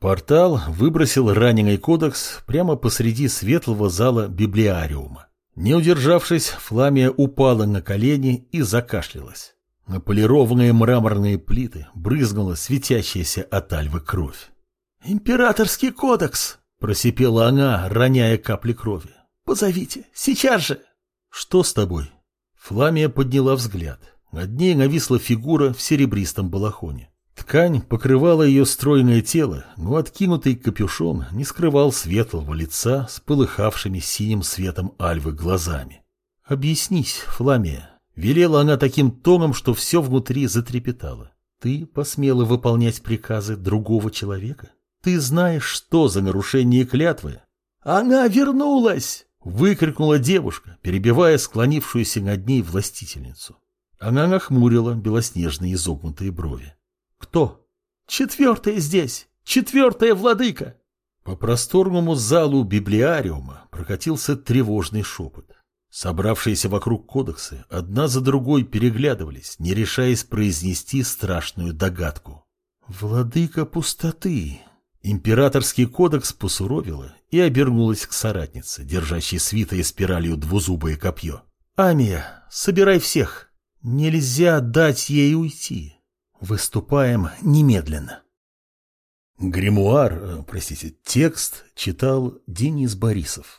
Портал выбросил раненый кодекс прямо посреди светлого зала библиариума. Не удержавшись, Фламия упала на колени и закашлялась. На полированные мраморные плиты брызнула светящаяся от альвы кровь. «Императорский кодекс!» – просипела она, роняя капли крови. «Позовите! Сейчас же!» «Что с тобой?» Фламия подняла взгляд. Над ней нависла фигура в серебристом балахоне. Ткань покрывала ее стройное тело, но откинутый капюшон не скрывал светлого лица с полыхавшими синим светом альвы глазами. «Объяснись, Фламия», — велела она таким тоном, что все внутри затрепетало. «Ты посмела выполнять приказы другого человека? Ты знаешь, что за нарушение клятвы?» «Она вернулась!» — выкрикнула девушка, перебивая склонившуюся над ней властительницу. Она нахмурила белоснежные изогнутые брови. Кто? Четвертая здесь. Четвертая владыка. По просторному залу библиариума прокатился тревожный шепот. Собравшиеся вокруг кодексы одна за другой переглядывались, не решаясь произнести страшную догадку. «Владыка пустоты!» Императорский кодекс посуровила и обернулась к соратнице, держащей свитой спиралью двузубое копье. «Амия, собирай всех! Нельзя дать ей уйти!» Выступаем немедленно. Гримуар, э, простите, текст читал Денис Борисов.